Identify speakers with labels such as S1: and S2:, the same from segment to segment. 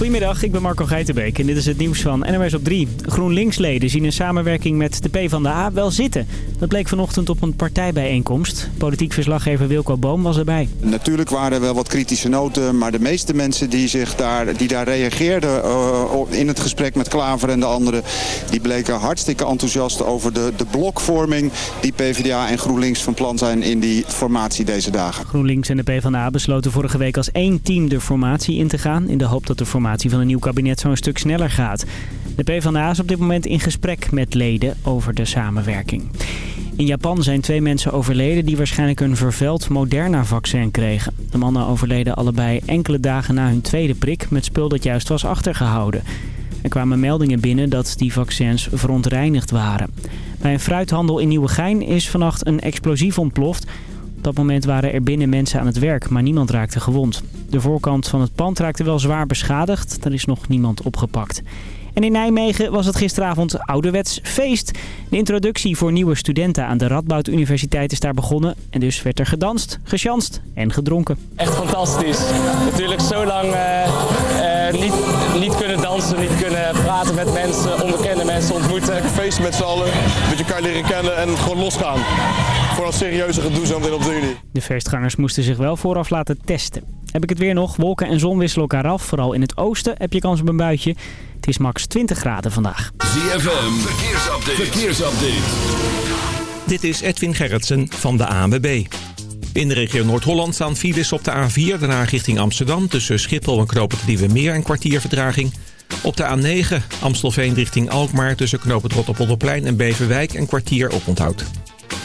S1: Goedemiddag, ik ben Marco Geitenbeek en dit is het nieuws van NMS op 3. GroenLinks-leden zien een samenwerking met de PvdA wel zitten. Dat bleek vanochtend op een partijbijeenkomst. Politiek verslaggever Wilco Boom was erbij.
S2: Natuurlijk waren er wel wat kritische noten, maar de meeste mensen die, zich daar, die daar reageerden uh, in het gesprek met Klaver en de anderen... die bleken hartstikke enthousiast over de, de blokvorming die PvdA en GroenLinks van plan zijn in die formatie deze dagen.
S1: GroenLinks en de PvdA besloten vorige week als één team de formatie in te gaan... in de hoop dat de formatie van een nieuw kabinet zo een stuk sneller gaat. De PvdA is op dit moment in gesprek met leden over de samenwerking. In Japan zijn twee mensen overleden die waarschijnlijk een vervuild Moderna-vaccin kregen. De mannen overleden allebei enkele dagen na hun tweede prik met spul dat juist was achtergehouden. Er kwamen meldingen binnen dat die vaccins verontreinigd waren. Bij een fruithandel in Nieuwegein is vannacht een explosief ontploft. Op dat moment waren er binnen mensen aan het werk, maar niemand raakte gewond. De voorkant van het pand raakte wel zwaar beschadigd. Er is nog niemand opgepakt. En in Nijmegen was het gisteravond ouderwets feest. De introductie voor nieuwe studenten aan de Radboud Universiteit is daar begonnen. En dus werd er gedanst, gechanst en gedronken.
S3: Echt fantastisch. Natuurlijk zo lang uh, uh, niet, niet kunnen dansen, niet kunnen praten met mensen, onbekende mensen ontmoeten.
S4: Feest met z'n allen, dat je elkaar leren kennen en gewoon losgaan. Voor een serieuze gedoe zo meteen op de Unie.
S1: De feestgangers moesten zich wel vooraf laten testen. Heb ik het weer nog. Wolken en zon wisselen elkaar af. Vooral in het oosten heb je kans op een buitje. Het is max 20 graden vandaag.
S5: ZFM, verkeersupdate. verkeersupdate.
S6: Dit is Edwin Gerritsen van de ANWB. In de regio Noord-Holland staan files op de A4, daarna richting Amsterdam... tussen Schiphol en Knoop het Nieuwe Meer een kwartier vertraging. Op de A9 Amstelveen richting Alkmaar tussen Knoop het Rotterpolderplein en Beverwijk... een kwartier op onthoud.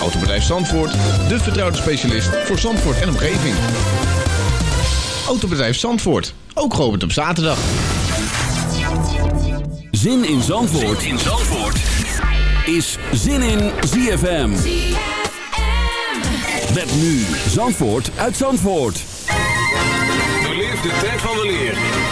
S7: Autobedrijf Zandvoort, de vertrouwde specialist voor Zandvoort en omgeving. Autobedrijf Zandvoort, ook geopend op zaterdag.
S5: Zin in Zandvoort, zin in Zandvoort. is Zin in ZFM. Met nu Zandvoort uit Zandvoort.
S8: Beleef de tijd van de leer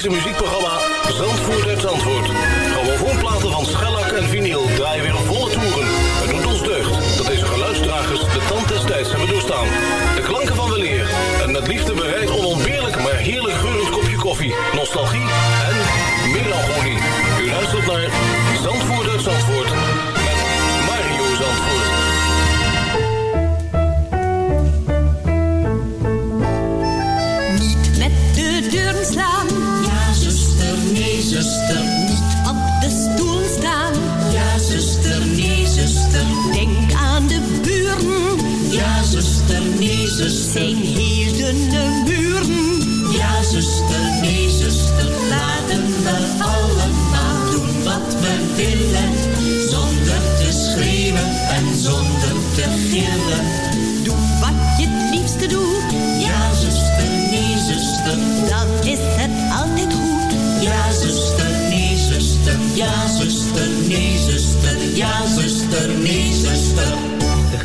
S8: al historische muziekprogramma Zandvoort uit Zandvoort. Grammofoonplaten van schellak en vinyl draaien weer volle toeren. Het doet ons deugd dat deze geluidsdragers de tand des tijds hebben doorstaan. De klanken van weleer en met liefde bereid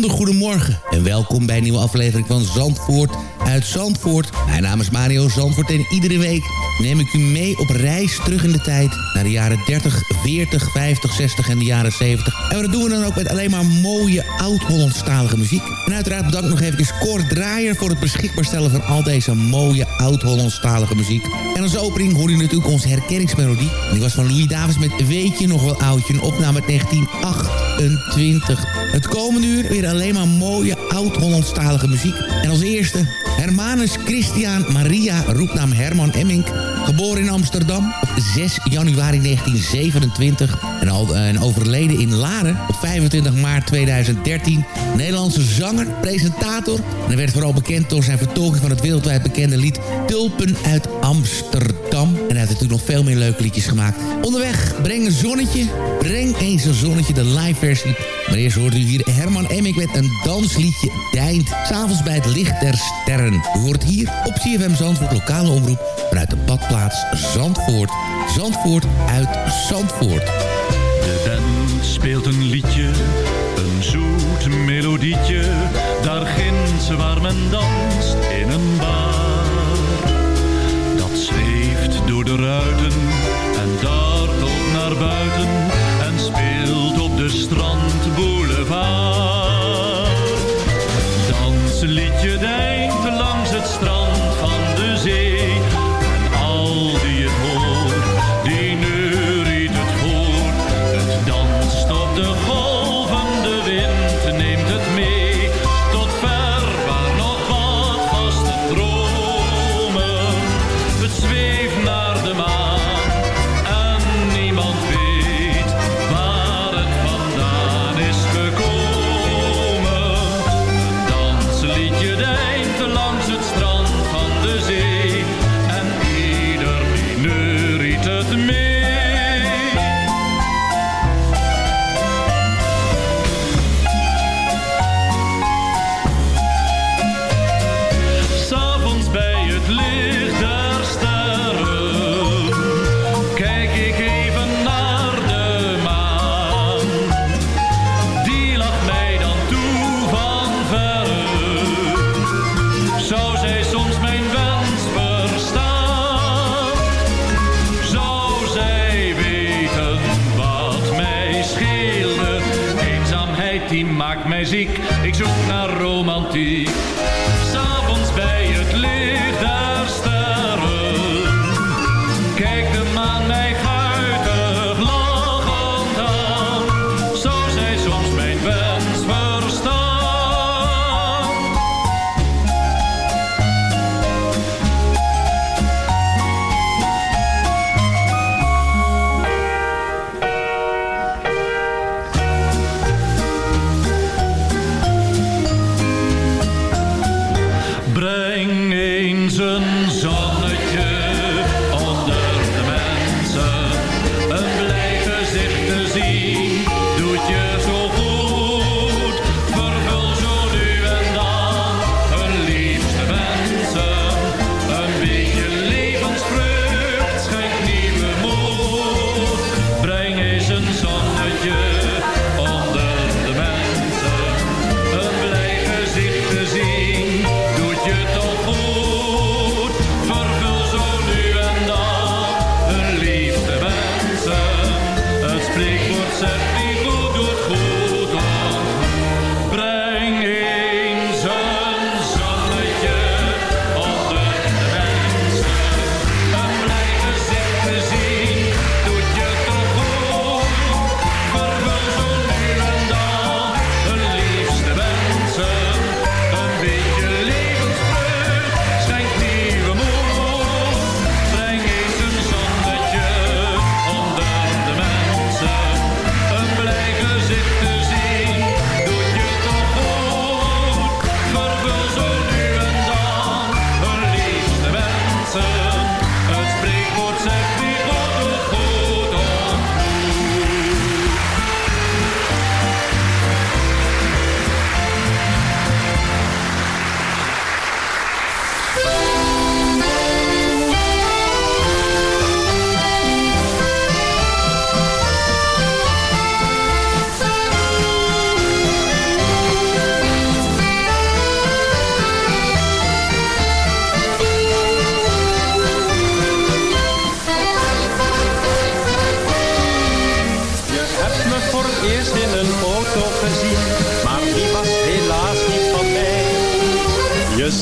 S9: bijzonder goedemorgen. En welkom bij een nieuwe aflevering van Zandvoort uit Zandvoort. Mijn naam is Mario Zandvoort en iedere week neem ik u mee op reis terug in de tijd... naar de jaren 30, 40, 50, 60 en de jaren 70. En dat doen we dan ook met alleen maar mooie oud-Hollandstalige muziek. En uiteraard bedankt nog even Cor Draaier... voor het beschikbaar stellen van al deze mooie oud-Hollandstalige muziek. En als opening hoor je natuurlijk onze herkenningsmelodie. En die was van Louis Davis met Weet je nog wel oudje... een opname uit 1928. Het komende uur weer alleen maar mooie oud-Hollandstalige muziek. En als eerste Hermanus Christian Maria, roepnaam Herman Emmink. Geboren in Amsterdam op 6 januari 1927. En, al, en overleden in Laren op 25 maart 2013. Nederlandse zanger, presentator. En hij werd vooral bekend door zijn vertolking van het wereldwijd bekende lied Tulpen uit Amsterdam. En hij heeft natuurlijk nog veel meer leuke liedjes gemaakt. Onderweg, breng een zonnetje. Breng eens een zonnetje, de live versie. Maar eerst hoort u hier Herman Emmink met een dansliedje Deint. S'avonds bij het licht der sterren. U hoort hier op CFM Zandvoort, lokale omroep... vanuit de badplaats Zandvoort. Zandvoort uit Zandvoort.
S10: De band speelt een liedje, een zoet melodietje. Daar ginds waar men danst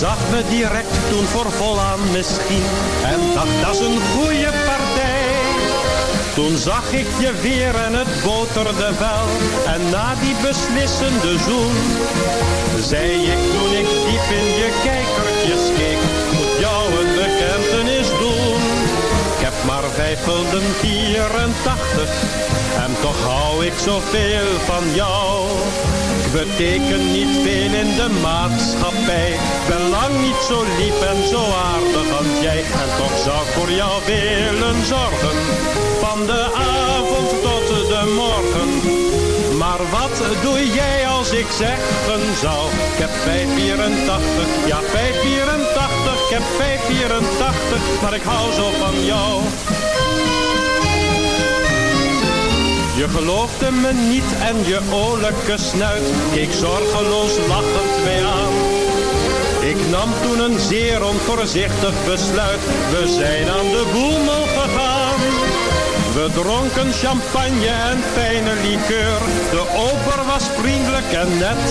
S11: zag me direct toen voor volaan misschien, en dacht dat is een goede partij. Toen zag ik je weer en het boterde wel, en na die beslissende zoen, zei ik toen ik diep in je kijkertjes keek, moet jou een bekentenis doen. Ik heb maar vijf gulden 84 en toch hou ik zoveel van jou. Ik beteken niet veel in de maatschappij, ben lang niet zo lief en zo aardig als jij. En toch zou ik voor jou willen zorgen, van de avond tot de morgen. Maar wat doe jij als ik zeggen zou? Ik heb 584, ja 584, ik heb 584, maar ik hou zo van jou. Je geloofde me niet en je oorlijke snuit keek zorgeloos lachend mij aan. Ik nam toen een zeer onvoorzichtig besluit, we zijn aan de boemel gegaan. We dronken champagne en fijne liqueur, de ober was vriendelijk en net.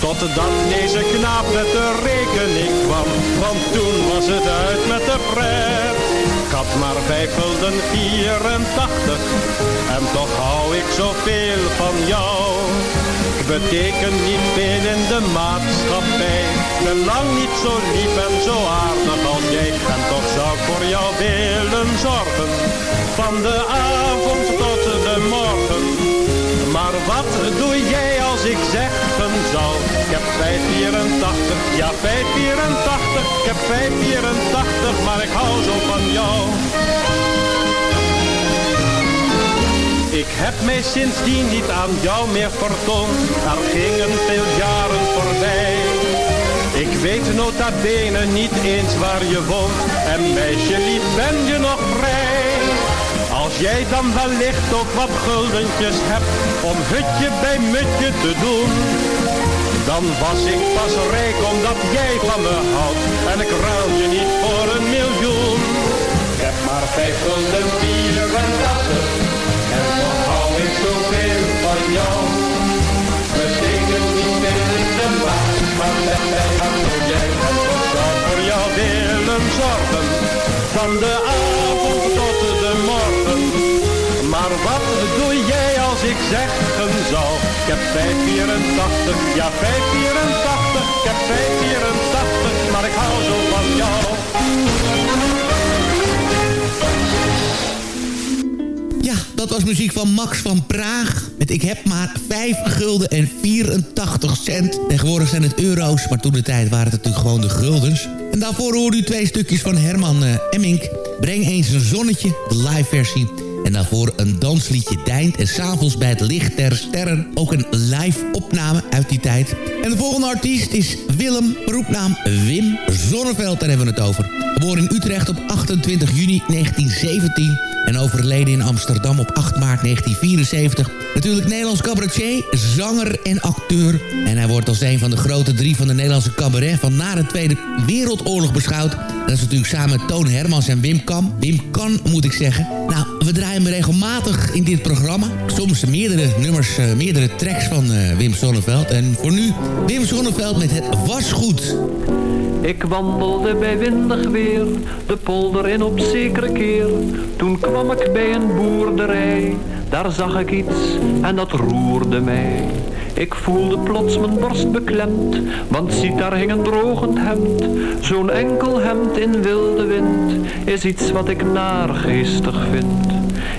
S11: Totdat deze knaap met de rekening kwam, want toen was het uit met de pret. Maar vijf gulden 84 en toch hou ik zoveel van jou. Ik beteken niet veel in de maatschappij, ben lang niet zo lief en zo aardig als jij. En toch zou ik voor jou willen zorgen, van de avond tot de morgen. Maar wat doe jij als ik zeggen zou? Ik heb 584, ja 584, ik heb 584, maar ik hou zo van jou. Ik heb mij sindsdien niet aan jou meer vertoond, er gingen veel jaren voorbij. Ik weet nota bene niet eens waar je woont, en meisje lief ben je nog vrij. Als jij dan wellicht ook wat guldentjes hebt, om hutje bij mutje te doen. Dan was ik pas rijk omdat jij van me houdt. En ik ruil je niet voor een miljoen. Ik heb maar vijf gulden bieren en tassen. En dan hou ik zoveel van jou. We steken niet in de maat. Maar met mij aan jij zou voor jou willen zorgen. Van de avond tot de morgen. Maar wat doe jij als ik zeggen zou heb 584, ja 584, ik heb 584, maar ik hou zo van jou.
S9: Ja, dat was muziek van Max van Praag. Met Ik heb maar 5 gulden en 84 cent. Tegenwoordig zijn het euro's, maar toen de tijd waren het natuurlijk gewoon de guldens. En daarvoor hoorde u twee stukjes van Herman eh, Emmink. Breng eens een zonnetje, de live versie. En daarvoor een dansliedje Deint. En s'avonds bij het licht der sterren ook een live opname uit die tijd. En de volgende artiest is Willem, roepnaam Wim Zonneveld. Daar hebben we het over. Geboren in Utrecht op 28 juni 1917 en overleden in Amsterdam op 8 maart 1974. Natuurlijk Nederlands cabaretier, zanger en acteur. En hij wordt als een van de grote drie van de Nederlandse cabaret... van na de Tweede Wereldoorlog beschouwd. Dat is natuurlijk samen met Toon Hermans en Wim Kam. Wim Kan, moet ik zeggen. Nou, we draaien hem regelmatig in dit programma. Soms meerdere nummers, eh, meerdere tracks van eh, Wim Sonneveld. En voor nu Wim Sonneveld met het Was Goed.
S12: Ik wandelde bij windig weer, de polder in op zekere keer. Toen kwam ik bij een boerderij, daar zag ik iets en dat roerde mij. Ik voelde plots mijn borst beklemd, want ziet daar hing een drogend hemd. Zo'n enkel hemd in wilde wind, is iets wat ik naargeestig vind.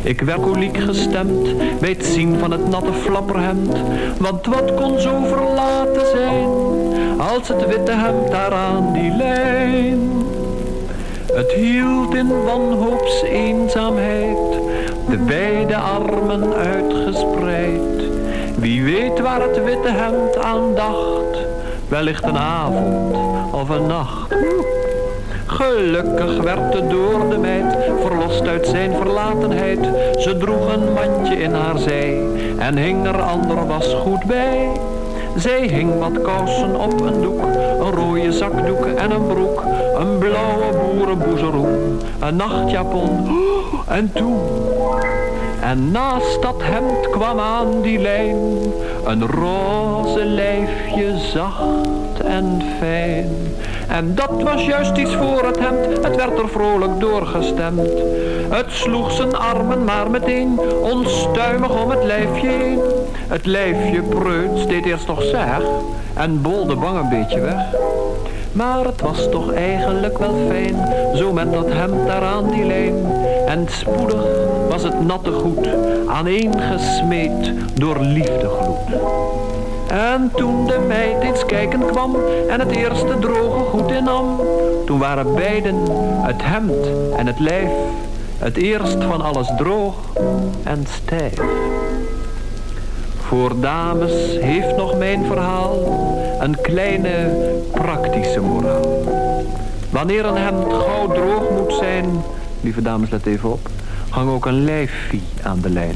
S12: Ik werd koliek gestemd bij het zien van het natte flapperhemd. Want wat kon zo verlaten zijn, als het witte hemd daar aan die lijn. Het hield in wanhoops eenzaamheid, de beide armen uitgespreid. Wie weet waar het witte hemd aan dacht, wellicht een avond of een nacht. Gelukkig werd de doorde meid verlost uit zijn verlatenheid. Ze droeg een mandje in haar zij en hing er ander was goed bij. Zij hing wat kousen op een doek, een rode zakdoek en een broek, een blauwe boerenboezeroen, een nachtjapon en toen. En naast dat hemd kwam aan die lijn een roze lijfje zacht en fijn. En dat was juist iets voor het hemd, het werd er vrolijk doorgestemd. Het sloeg zijn armen maar meteen onstuimig om het lijfje heen. Het lijfje preuts deed eerst nog zeg en bolde bang een beetje weg. Maar het was toch eigenlijk wel fijn, zo met dat hemd daar aan die lijn. En spoedig was het natte goed, aaneengesmeed door liefdegloed. En toen de meid eens kijken kwam en het eerste droge goed innam, toen waren beiden, het hemd en het lijf, het eerst van alles droog en stijf. Voor dames heeft nog mijn verhaal een kleine praktische moraal. Wanneer een hemd gauw droog moet zijn, lieve dames let even op, hang ook een lijfvie aan de lijn.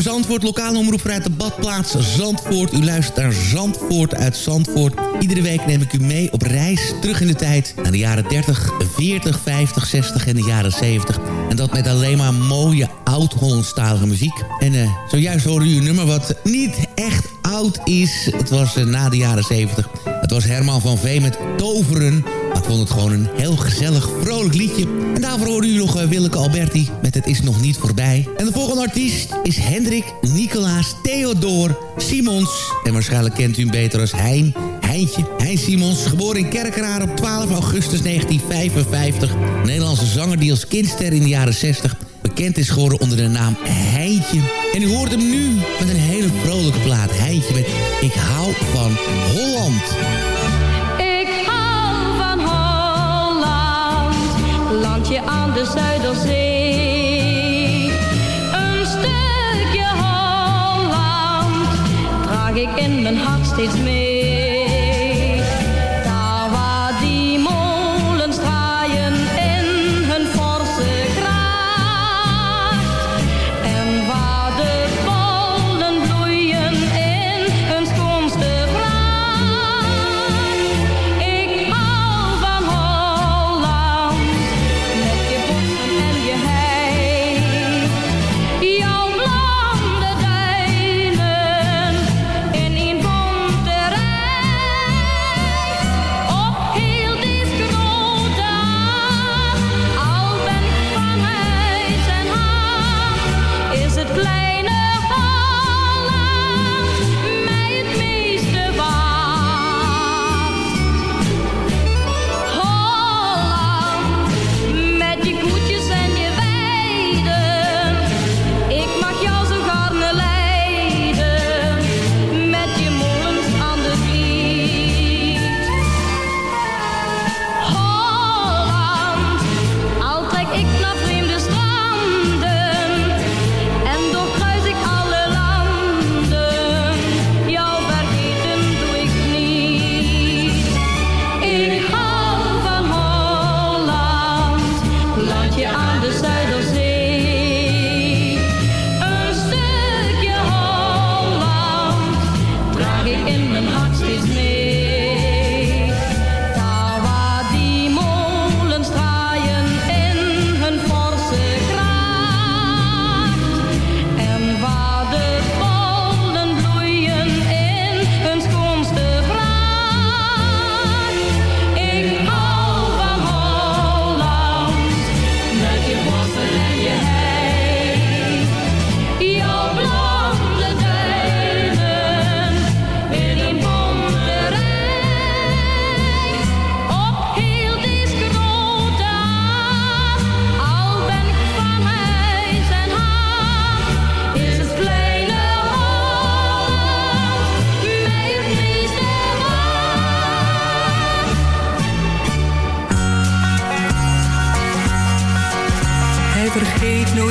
S8: Zandvoort,
S9: lokale omroep vanuit de badplaats Zandvoort. U luistert naar Zandvoort uit Zandvoort. Iedere week neem ik u mee op reis terug in de tijd... naar de jaren 30, 40, 50, 60 en de jaren 70. En dat met alleen maar mooie oud-Hollandstalige muziek. En eh, zojuist hoorde u een nummer wat niet echt oud is. Het was eh, na de jaren 70. Het was Herman van Veen met Toveren... Ik vond het gewoon een heel gezellig, vrolijk liedje. En daarvoor hoorde u nog uh, Willeke Alberti met Het is nog niet voorbij. En de volgende artiest is Hendrik Nicolaas Theodor Simons. En waarschijnlijk kent u hem beter als Hein. Heintje. Hein Simons, geboren in Kerkrade op 12 augustus 1955. Een Nederlandse zanger die als kindster in de jaren 60 bekend is geworden onder de naam Heintje. En u hoort hem nu met een hele vrolijke plaat. Heintje met Ik hou van Holland.
S13: Aan de Zuiderzee. Een stukje Holland draag ik in mijn hart steeds mee.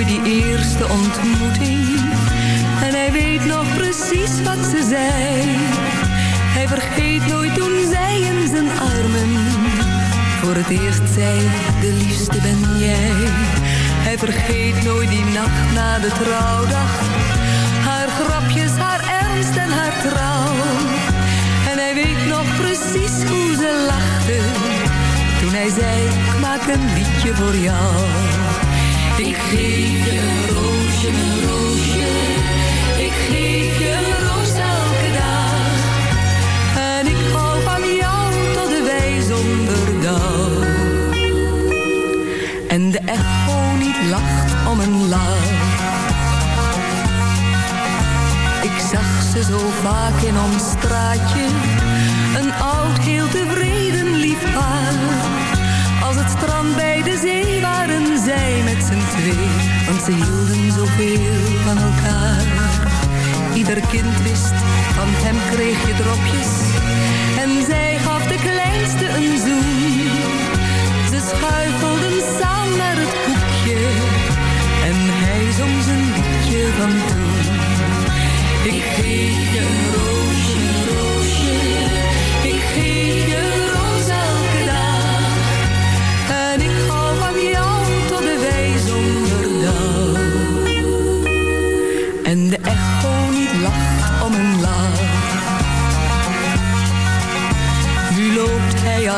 S14: Die eerste ontmoeting. En hij weet nog precies wat ze zei. Hij vergeet nooit toen zij in zijn armen voor het eerst zei, de liefste ben jij. Hij vergeet nooit die nacht na de trouwdag. Haar grapjes, haar ernst en haar trouw. En hij weet nog precies hoe ze lachte. Toen hij zei, maak een liedje voor jou. Zo vaak in ons straatje. Een oud, heel tevreden lief strand bij de zee waren zij met z'n twee. Want ze hielden zoveel van elkaar. Ieder kind wist, van hem kreeg je dropjes. En zij gaf de kleinste een zoen. Ze schuifelden samen naar het hoekje. En hij zong zijn liedje van toen. Ik geef je een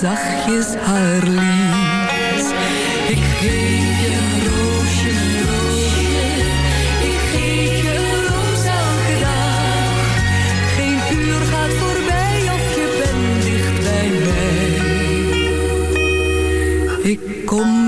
S14: zachtjes haar lied. Ik geef je een roosje, een roosje. Ik geef je een roos elke dag. Geen uur gaat voorbij of je bent dicht bij mij. Ik kom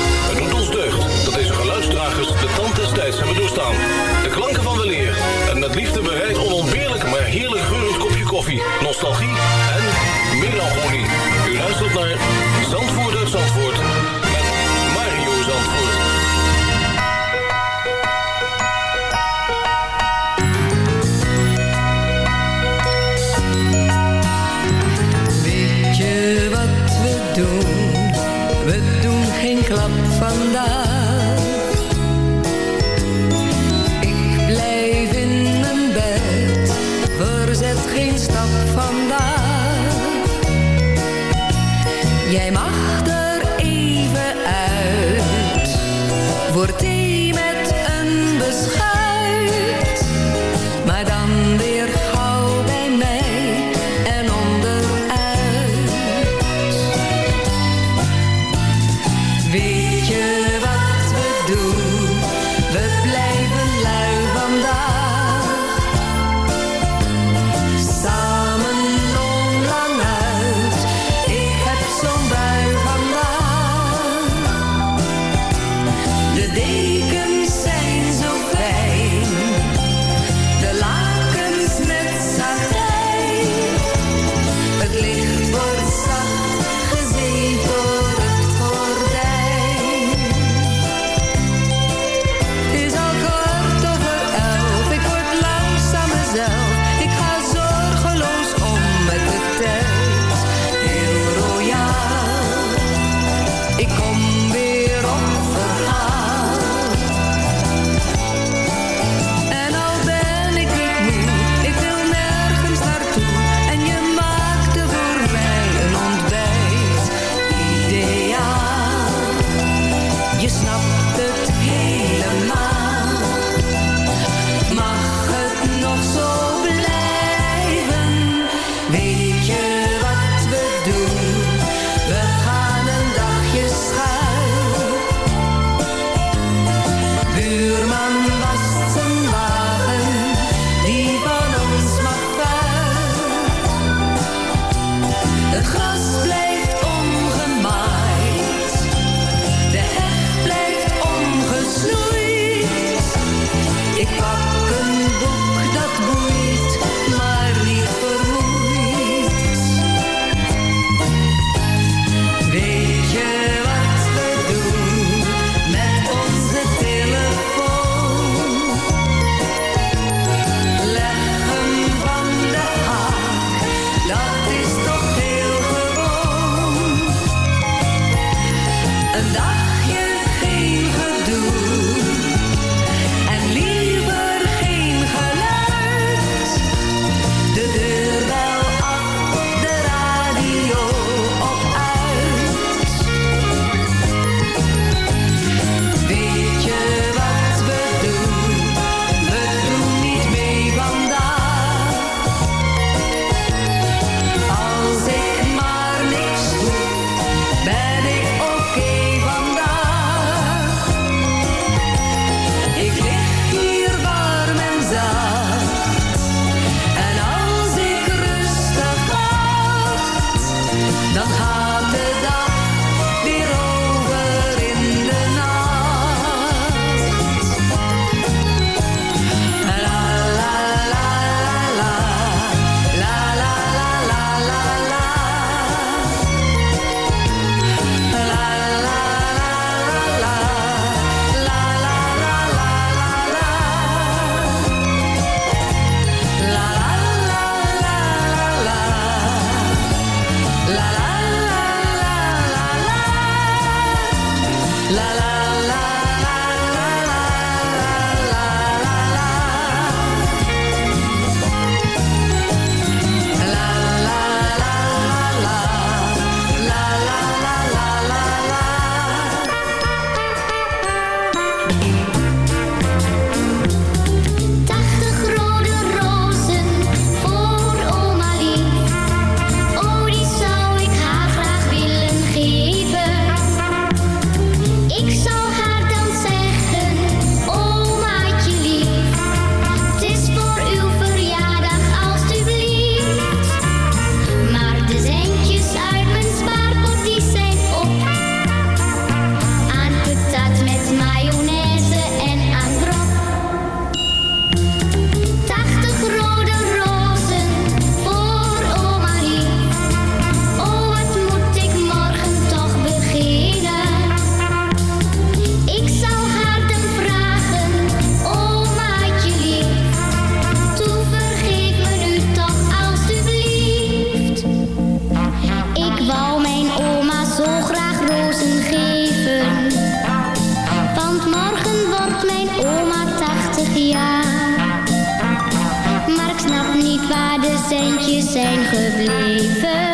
S8: De tand des tijds hebben doorstaan. De klanken van weleer en met liefde bereid
S14: mijn oma 80 jaar. Maar
S15: ik snap niet waar de centjes zijn
S9: gebleven.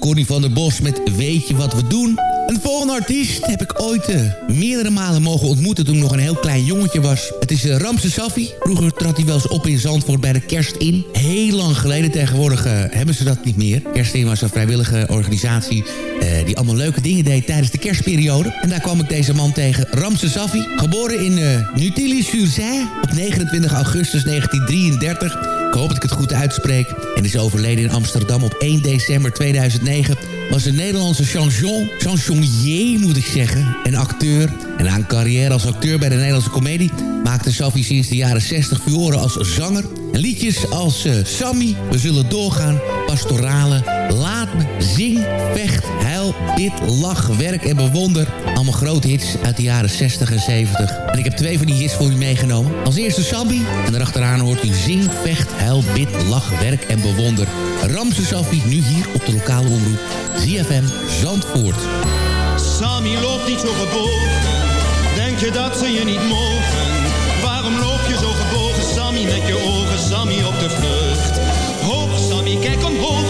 S9: Connie van der Bos met Weet je wat we doen? Een volgende artiest heb ik ooit eh, meerdere malen mogen ontmoeten toen ik nog een heel klein jongetje was. Het is uh, Ramse Safi. Vroeger trad hij wel eens op in Zandvoort bij de Kerstin. Heel lang geleden tegenwoordig eh, hebben ze dat niet meer. Kerstin was een vrijwillige organisatie eh, die allemaal leuke dingen deed tijdens de kerstperiode. En daar kwam ik deze man tegen, Ramse Safi. Geboren in Nutilly-sur-Seine op 29 augustus 1933. Ik hoop dat ik het goed uitspreek. En is overleden in Amsterdam op 1 december 2009. Was een Nederlandse chanson, chansonnier moet ik zeggen. En acteur. En na een carrière als acteur bij de Nederlandse komedie... maakte Safi sinds de jaren 60 furoren als zanger. En liedjes als uh, Sammy, We Zullen Doorgaan, Pastorale... Laat me, Zing, Vecht, Huil, Bid, Lach, Werk en Bewonder. Allemaal grote hits uit de jaren 60 en 70. En ik heb twee van die hits voor u meegenomen. Als eerste Sammy. En daarachteraan hoort u Zing, Vecht, Huil, Bid, Lach, Werk en Bewonder. Ramse Safi, nu hier op de lokale omroep. ZFM Zandvoort.
S16: Sammy loopt niet zo gebogen. Denk je dat ze je niet mogen? Waarom loop je zo gebogen, Sammy, met je ogen, Sammy, op de vlucht? Hoog, Sammy, kijk omhoog,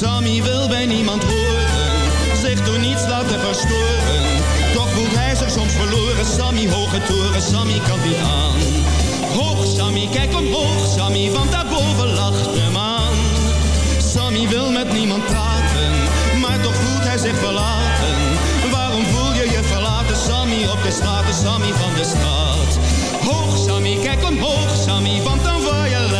S16: Sammy wil bij niemand horen, zich door niets laten verstoren. Toch voelt hij zich soms verloren, Sammy, hoge toren, Sammy kan niet aan. Hoog Sammy, kijk omhoog Sammy, want daarboven lacht de maan. Sammy wil met niemand praten, maar toch voelt hij zich verlaten. Waarom voel je je verlaten, Sammy, op de straten, Sammy van de stad? Hoog Sammy, kijk omhoog Sammy, want dan word je.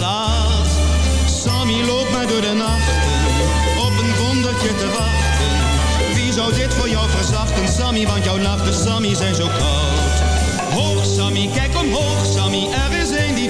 S16: de nachten, op een wondertje te wachten. Wie zou dit voor jou verzachten, Sammy? Want jouw nachten, Sammy, zijn zo koud. Hoog, Sammy, kijk omhoog, Sammy, er is een die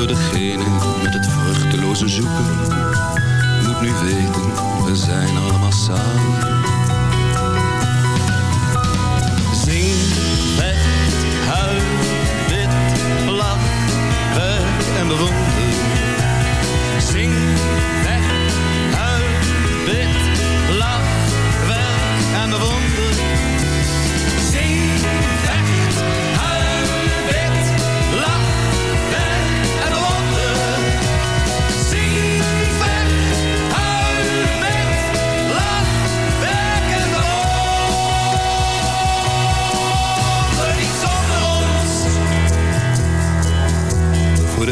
S17: Voor degene met het vruchteloze zoeken. Moet nu weten, we zijn allemaal samen.
S16: Zing, vecht, huil, wit, lach, werk en bewonder.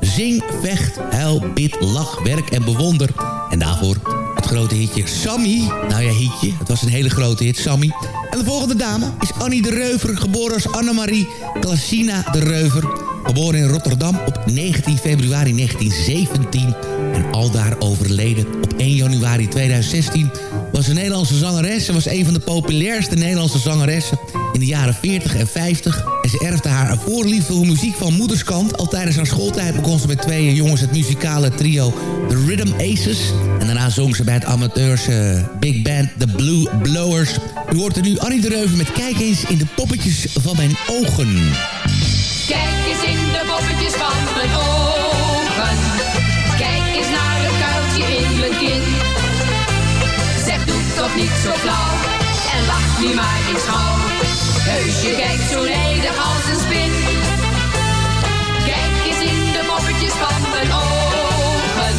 S16: Zing,
S9: vecht, huil, bid, lach, werk en bewonder. En daarvoor het grote hitje Sammy. Nou ja, hitje. Het was een hele grote hit, Sammy. En de volgende dame is Annie de Reuver, geboren als Annemarie Klasina de Reuver. Geboren in Rotterdam op 19 februari 1917 en aldaar overleden op 1 januari 2016... was een Nederlandse zangeres. Ze was een van de populairste Nederlandse zangeressen de jaren 40 en 50. En ze erfde haar voorliefde voor muziek van moederskant. Al tijdens haar schooltijd begon ze met twee jongens het muzikale trio The Rhythm Aces. En daarna zong ze bij het amateurs eh, big band The Blue Blowers. U hoort er nu Annie de Reuven met Kijk eens in de poppetjes van mijn ogen.
S18: Kijk eens in de poppetjes van mijn ogen. Kijk eens naar het kuiltje in mijn kin. Zeg, doe toch niet zo flauw. En lach nu maar eens gauw. Je kijkt zo nijdig als een spin. Kijk eens in de poppetjes van mijn ogen.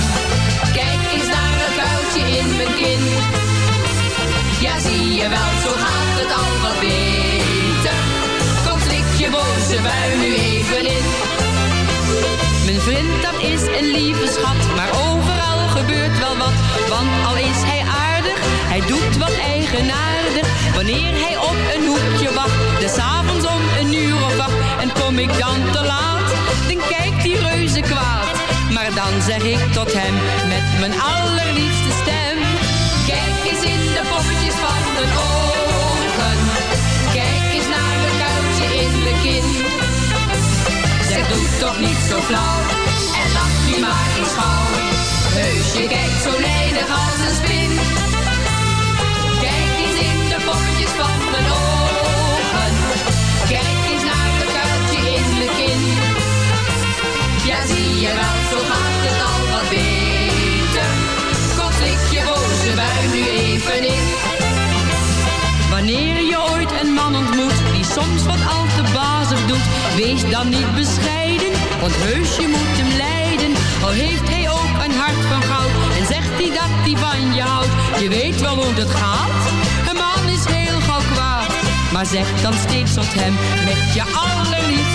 S18: Kijk eens naar het kuiltje in mijn kin. Ja, zie je wel, zo gaat het al wat beter. Kom, slik je boze bui nu even in.
S13: Mijn vriend dat is een lieve schat, maar overal gebeurt wel wat. Want al is hij aardig, hij doet wat eigenaardig. Wanneer hij op een hoekje wacht, des avonds om een uur of acht. En kom ik dan te laat, dan kijkt die reuze kwaad. Maar dan zeg ik tot hem, met mijn allerliefste stem.
S18: Kijk eens in de poppetjes van mijn ogen. Kijk eens naar het kuiltje in mijn kin. Zeg, doe toch niet zo flauw. En lach nu maar eens gauw. Heus, je kijkt zo nijdig als een spin. In de van ogen. Kijk eens naar het kuiltje in mijn kin. Ja, zie je wel, zo gaat het al wat beter. Kom, slik je boze bui nu even in.
S13: Wanneer je ooit een man ontmoet die soms wat al te bazig doet, wees dan niet bescheiden, want heus je moet hem leiden. Al heeft hij ook een hart van goud en zegt hij dat hij van je houdt. Je weet wel hoe dat gaat, Maar zeg dan steeds tot hem met je allerliefste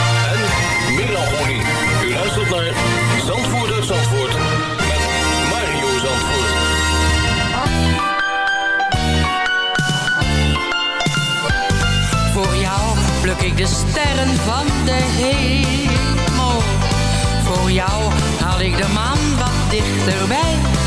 S13: de sterren van de hemel. Voor jou haal ik de maan wat dichterbij.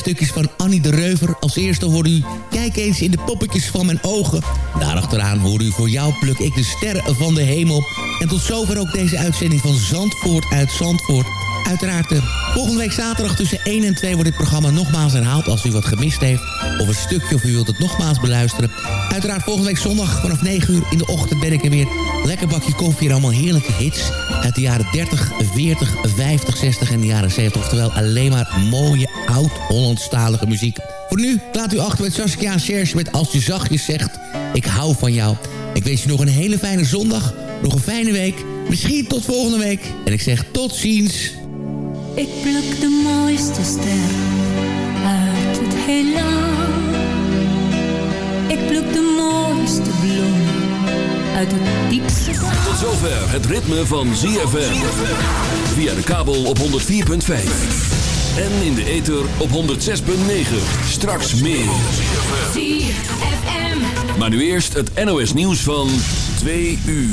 S9: Stukjes van Annie de Reuver. Als eerste hoorde u Kijk eens in de poppetjes van mijn ogen. Daarachteraan hoorde u voor jou pluk ik de sterren van de hemel. En tot zover ook deze uitzending van Zandvoort uit Zandvoort. Uiteraard, eh, volgende week zaterdag tussen 1 en 2 wordt dit programma nogmaals herhaald... als u wat gemist heeft, of een stukje of u wilt het nogmaals beluisteren. Uiteraard volgende week zondag vanaf 9 uur in de ochtend ben ik er weer. Lekker bakje koffie en allemaal heerlijke hits... uit de jaren 30, 40, 50, 60 en de jaren 70. Oftewel alleen maar mooie oud-Hollandstalige muziek. Voor nu laat u achter met Saskia Serge met Als je zachtjes zegt... Ik hou van jou. Ik wens je nog een hele fijne zondag, nog een fijne week... Misschien tot volgende week. En ik zeg tot ziens.
S14: Ik pluk de mooiste ster uit het heelal. Ik pluk de mooiste bloem uit het diepste dal.
S5: Tot zover het ritme van ZFM. Via de kabel op 104.5. En in de ether op 106.9. Straks meer. Maar nu eerst het NOS nieuws van 2 uur.